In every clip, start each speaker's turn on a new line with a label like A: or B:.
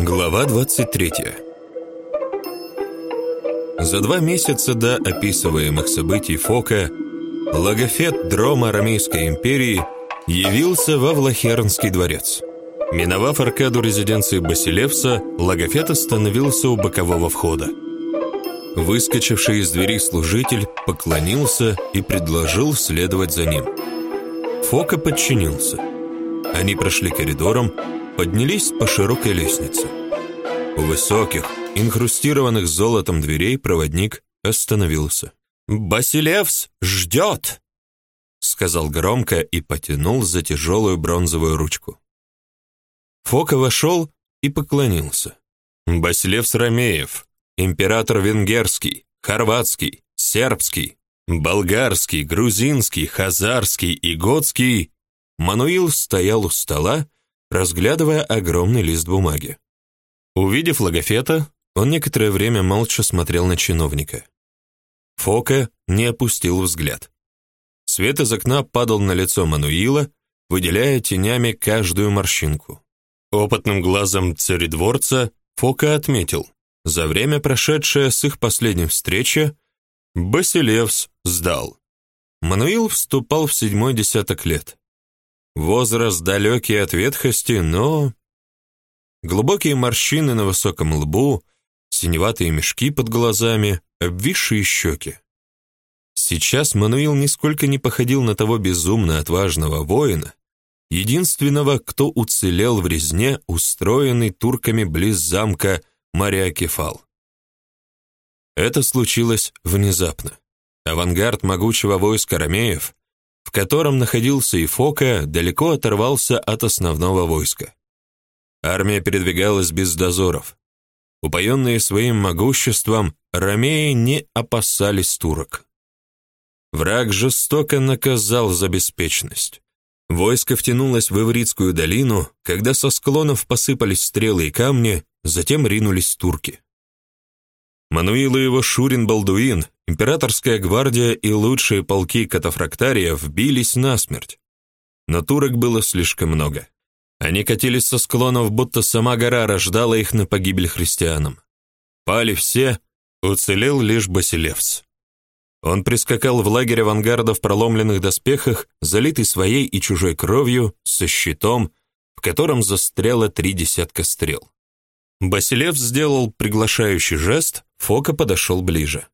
A: Глава 23 За два месяца до описываемых событий Фока Логофет Дрома Ромейской империи явился во Влахернский дворец. Миновав аркаду резиденции Басилевса, Логофет остановился у бокового входа. Выскочивший из двери служитель поклонился и предложил следовать за ним. Фока подчинился. Они прошли коридором, поднялись по широкой лестнице. У высоких, инкрустированных золотом дверей проводник остановился. «Басилевс ждет!» сказал громко и потянул за тяжелую бронзовую ручку. Фока вошел и поклонился. «Басилевс Ромеев, император венгерский, хорватский, сербский, болгарский, грузинский, хазарский и готский». Мануил стоял у стола, разглядывая огромный лист бумаги. Увидев логофета, он некоторое время молча смотрел на чиновника. Фока не опустил взгляд. Свет из окна падал на лицо Мануила, выделяя тенями каждую морщинку. Опытным глазом царедворца Фока отметил, за время, прошедшее с их последней встречи, Басилевс сдал. Мануил вступал в седьмой десяток лет. Возраст далекий от ветхости, но... Глубокие морщины на высоком лбу, синеватые мешки под глазами, обвисшие щеки. Сейчас Мануил нисколько не походил на того безумно отважного воина, единственного, кто уцелел в резне, устроенной турками близ замка Мариакефал. Это случилось внезапно. Авангард могучего войска ромеев в котором находился и Фока, далеко оторвался от основного войска. Армия передвигалась без дозоров. Упоенные своим могуществом, ромеи не опасались турок. Враг жестоко наказал за беспечность. Войско втянулось в Ивритскую долину, когда со склонов посыпались стрелы и камни, затем ринулись турки. Мануил и его Шурин Балдуин, императорская гвардия и лучшие полки катафрактариев бились насмерть. Но турок было слишком много. Они катились со склонов, будто сама гора рождала их на погибель христианам. Пали все, уцелел лишь Басилевс. Он прискакал в лагерь авангарда в проломленных доспехах, залитый своей и чужой кровью, со щитом, в котором застряло три десятка стрел. Басилев сделал приглашающий жест, Фока подошел ближе.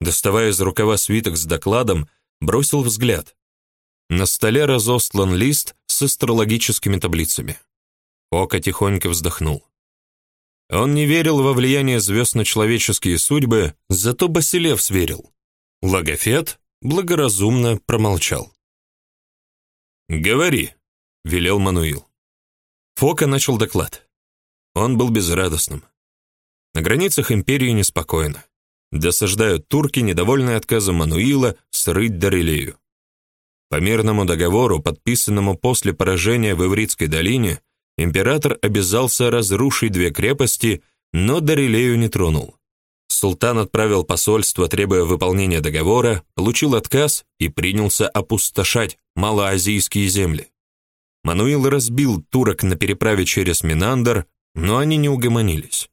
A: Доставая из рукава свиток с докладом, бросил взгляд. На столе разостлан лист с астрологическими таблицами. Фока тихонько вздохнул. Он не верил во влияние звезд на человеческие судьбы, зато Басилев сверил. Логофет благоразумно промолчал. «Говори», — велел Мануил. Фока начал доклад. Он был безрадостным. На границах империи неспокойно. Досаждают турки, недовольные отказом Мануила срыть Дарилею. По мирному договору, подписанному после поражения в Ивритской долине, император обязался разрушить две крепости, но Дарилею не тронул. Султан отправил посольство, требуя выполнения договора, получил отказ и принялся опустошать малоазийские земли. Мануил разбил турок на переправе через Минандр, но они не угомонились.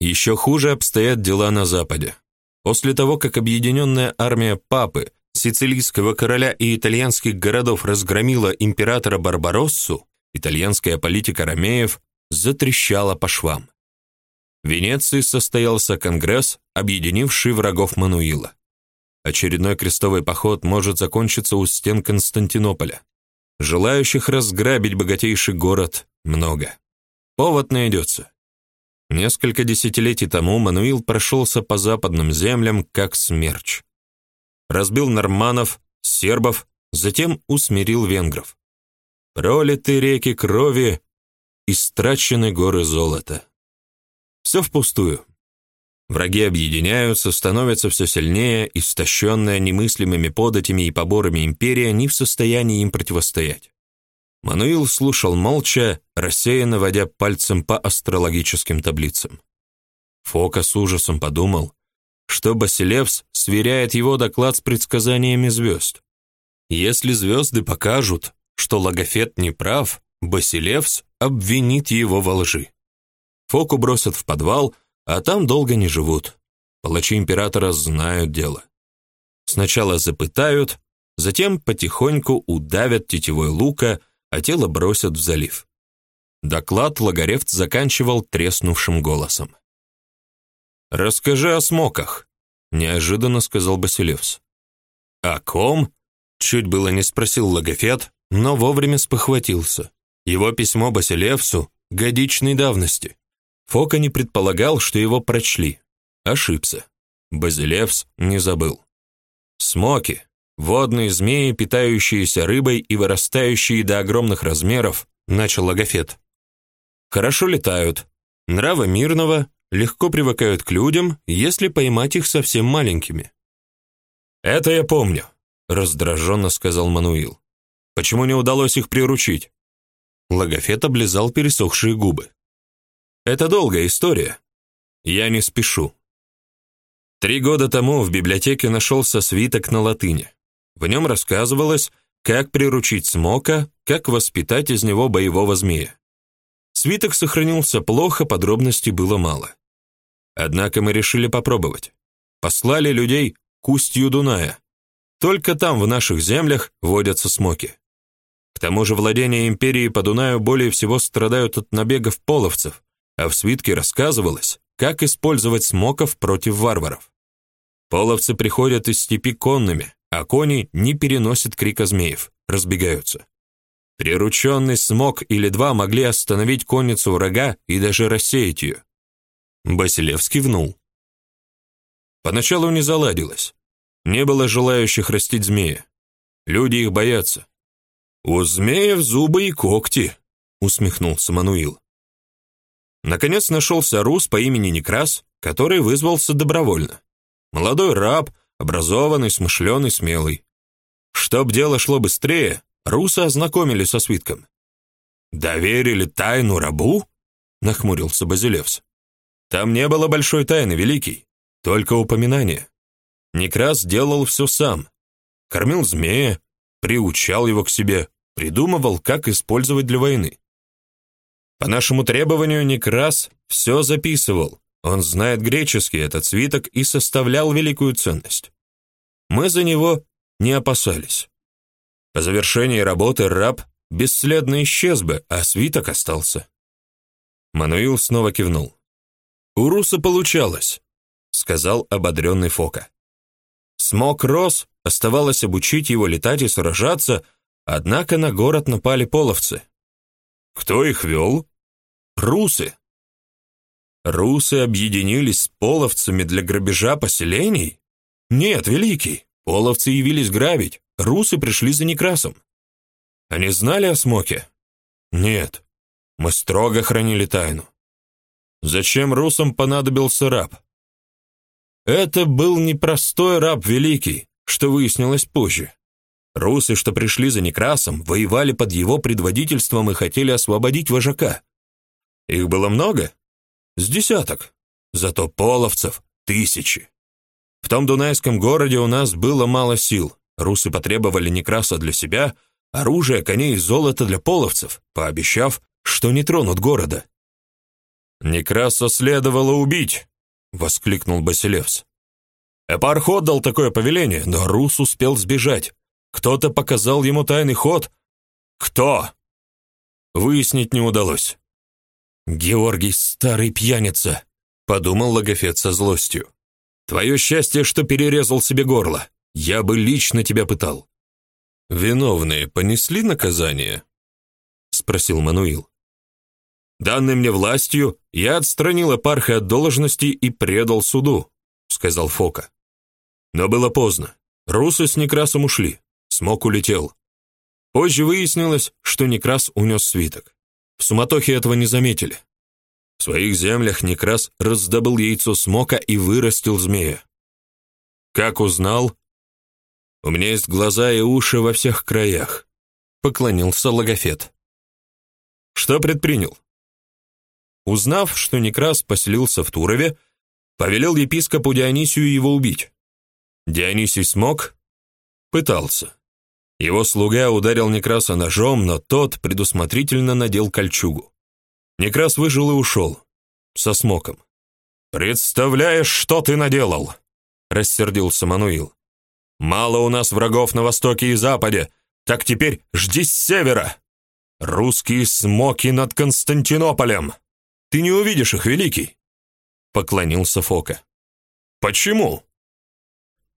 A: Еще хуже обстоят дела на Западе. После того, как объединенная армия Папы, сицилийского короля и итальянских городов разгромила императора Барбароссу, итальянская политика ромеев затрещала по швам. В Венеции состоялся конгресс, объединивший врагов Мануила. Очередной крестовый поход может закончиться у стен Константинополя. Желающих разграбить богатейший город много. Повод найдется. Несколько десятилетий тому Мануил прошелся по западным землям как смерч. Разбил норманов, сербов, затем усмирил венгров. Пролиты реки крови, истрачены горы золота. Все впустую. Враги объединяются, становятся все сильнее, истощенная немыслимыми податями и поборами империя не в состоянии им противостоять. Мануил слушал молча, рассеянно водя пальцем по астрологическим таблицам. Фока с ужасом подумал, что Басилевс сверяет его доклад с предсказаниями звезд. Если звезды покажут, что Логофет не прав, Басилевс обвинит его во лжи. Фоку бросят в подвал, а там долго не живут. Палачи императора знают дело. Сначала запытают, затем потихоньку удавят тетивой лука, а тело бросят в залив. Доклад Лагаревт заканчивал треснувшим голосом. «Расскажи о смоках», — неожиданно сказал Басилевс. «О ком?» — чуть было не спросил Логофет, но вовремя спохватился. Его письмо Басилевсу годичной давности. Фока не предполагал, что его прочли. Ошибся. Базилевс не забыл. Смоки, водные змеи, питающиеся рыбой и вырастающие до огромных размеров, начал Логофет. Хорошо летают, нрава мирного, легко привыкают к людям, если поймать их совсем маленькими. Это я помню, раздраженно сказал Мануил. Почему не удалось их приручить? Логофет облизал пересохшие губы. Это долгая история. Я не спешу. Три года тому в библиотеке нашелся свиток на латыни. В нем рассказывалось, как приручить смока, как воспитать из него боевого змея. Свиток сохранился плохо, подробностей было мало. Однако мы решили попробовать. Послали людей к устью Дуная. Только там, в наших землях, водятся смоки. К тому же владения империи по Дунаю более всего страдают от набегов половцев, а в свитке рассказывалось, как использовать смоков против варваров. Половцы приходят из степи конными, а кони не переносят крика змеев, разбегаются. Прирученный смок или два могли остановить конницу врага и даже рассеять ее. Басилевс кивнул. Поначалу не заладилось. Не было желающих растить змея. Люди их боятся. У змеев зубы и когти, усмехнулся Мануил. Наконец нашелся рус по имени Некрас, который вызвался добровольно. Молодой раб, образованный, смышленый, смелый. Чтоб дело шло быстрее, русы ознакомили со свитком. «Доверили тайну рабу?» — нахмурился Базилевс. «Там не было большой тайны, Великий, только упоминание. Некрас делал все сам. Кормил змея, приучал его к себе, придумывал, как использовать для войны. По нашему требованию Некрас все записывал. Он знает греческий этот свиток и составлял великую ценность. Мы за него не опасались. По завершении работы раб бесследно исчез бы, а свиток остался. Мануил снова кивнул. У Руса получалось, сказал ободренный Фока. Смог рос, оставалось обучить его летать и сражаться, однако на город напали половцы. Кто их вел? Русы. Русы объединились с половцами для грабежа поселений? Нет, великий. Половцы явились грабить, русы пришли за Некрасом. Они знали о Смоке? Нет. Мы строго хранили тайну. Зачем русам понадобился раб? Это был непростой раб великий, что выяснилось позже. Русы, что пришли за Некрасом, воевали под его предводительством и хотели освободить вожака. Их было много? С десяток. Зато половцев тысячи. В том дунайском городе у нас было мало сил. Русы потребовали Некраса для себя, оружие, коней и золото для половцев, пообещав, что не тронут города. Некраса следовало убить, воскликнул Басилевс. Эпарх отдал такое повеление, но Рус успел сбежать. Кто-то показал ему тайный ход. Кто? Выяснить не удалось. Георгий старый пьяница, подумал Логофет со злостью. Твое счастье, что перерезал себе горло. Я бы лично тебя пытал. Виновные понесли наказание? спросил Мануил. Данной мне властью я отстранил Эпарха от должности и предал суду, сказал Фока. Но было поздно. Русы с Некрасом ушли. Смок улетел. Позже выяснилось, что Некрас унес свиток. В суматохе этого не заметили. В своих землях Некрас раздобыл яйцо смока и вырастил змея. Как узнал? У меня есть глаза и уши во всех краях, поклонился Логофет. Что предпринял? Узнав, что Некрас поселился в Турове, повелел епископу Дионисию его убить. Дионисий смог? Пытался. Его слуга ударил Некраса ножом, но тот предусмотрительно надел кольчугу. Некрас выжил и ушел. со смоком. «Представляешь, что ты наделал?» — рассердился Мануил. «Мало у нас врагов на востоке и западе, так теперь жди с севера. Русские смоки над Константинополем. Ты не увидишь их, великий!» Поклонился Фока. «Почему?»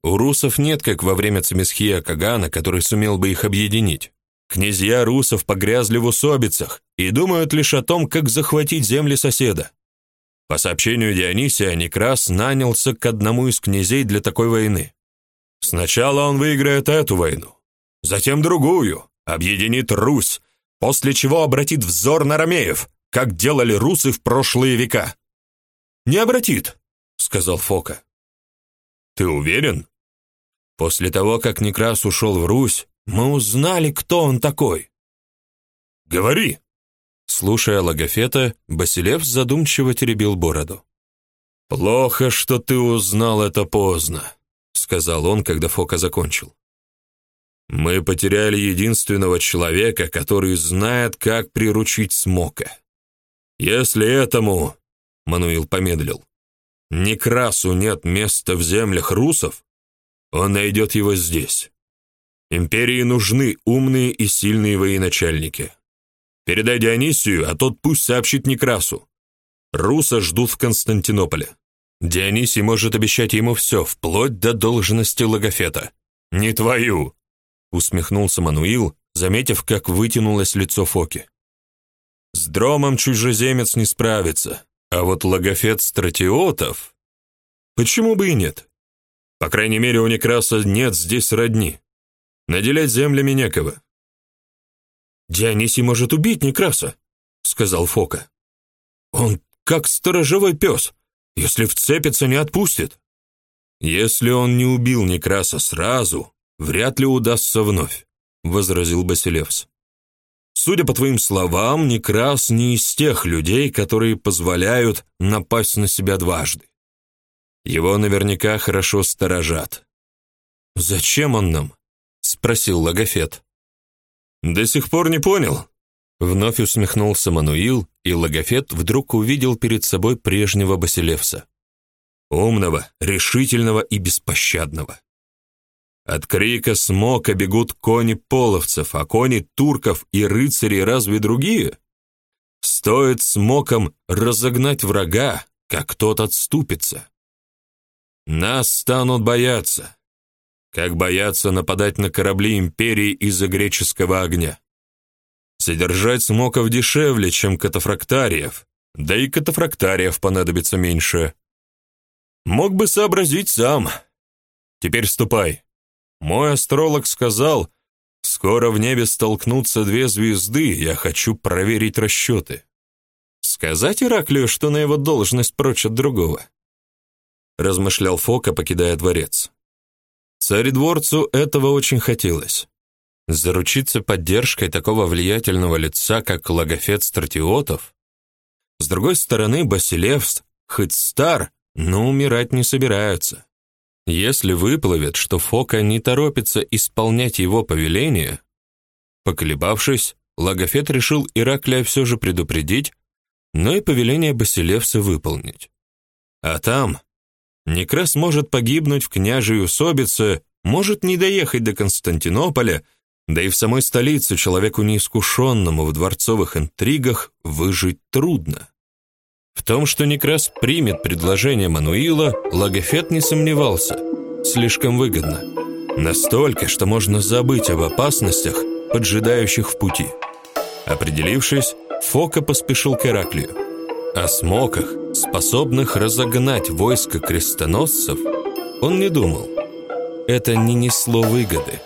A: У русов нет, как во время Цемисхия Кагана, который сумел бы их объединить. Князья русов погрязли в усобицах и думают лишь о том, как захватить земли соседа. По сообщению Дионисия, Некрас нанялся к одному из князей для такой войны. Сначала он выиграет эту войну, затем другую, объединит Русь, после чего обратит взор на ромеев, как делали русы в прошлые века. «Не обратит», — сказал Фока. «Ты уверен?» После того, как Некрас ушел в Русь, мы узнали, кто он такой. Говори. Слушая Логофета, Басилев задумчиво теребил бороду. Плохо, что ты узнал это поздно, сказал он, когда Фока закончил. Мы потеряли единственного человека, который знает, как приручить смока. Если этому, Мануил помедлил, Некрасу нет места в землях русов, он найдет его здесь. Империи нужны умные и сильные военачальники. Передай Дионисию, а тот пусть сообщит Некрасу. Руса ждут в Константинополе. Дионисий может обещать ему все, вплоть до должности логофета. Не твою, усмехнулся Мануил, заметив, как вытянулось лицо Фоки. С дромом чужеземец не справится, а вот логофет стратиотов Почему бы и нет? По крайней мере, у Некраса нет здесь родни. Наделять землями некого. Дионисий может убить Некраса, сказал Фока. Он как сторожевой пес, если вцепится, не отпустит. Если он не убил Некраса сразу, вряд ли удастся вновь, возразил Басилевс. Судя по твоим словам, Некрас не из тех людей, которые позволяют напасть на себя дважды. Его наверняка хорошо сторожат. Зачем он нам? спросил Логофет. До сих пор не понял. Вновь усмехнулся Мануил, и Логофет вдруг увидел перед собой прежнего Басилевса. Умного, решительного и беспощадного. От крика смока бегут кони половцев, а кони турков и рыцарей разве другие? Стоит смоком разогнать врага, как тот отступится. Нас станут бояться, как боятся нападать на корабли империи из-за греческого огня. Содержать смоков дешевле, чем катафрактариев, да и катафрактариев понадобится меньше. Мог бы сообразить сам. Теперь ступай. Мой астролог сказал, скоро в небе столкнутся две звезды, я хочу проверить расчеты. Сказать Ираклию, что на его должность прочат другого? Размышлял Фока, покидая дворец. Царедворцу этого очень хотелось. Заручиться поддержкой такого влиятельного лица, как Логофет Стратиотов. С другой стороны, Басилевс, хоть стар, но умирать не собирается. Если выплывет, что Фока не торопится исполнять его повеление, поколебавшись, Логофет решил Ираклия все же предупредить, но и повеление Басилевса выполнить. А там Некрас может погибнуть в княжей усобице, может не доехать до Константинополя, да и в самой столице человеку неискушенному в дворцовых интригах выжить трудно. В том, что Некрас примет предложение Мануила, Логофет не сомневался. Слишком выгодно. Настолько, что можно забыть об опасностях, поджидающих в пути. Определившись, Фока поспешил к Ираклию. О смоках, способных разогнать войско крестоносцев, он не думал. Это не несло выгоды.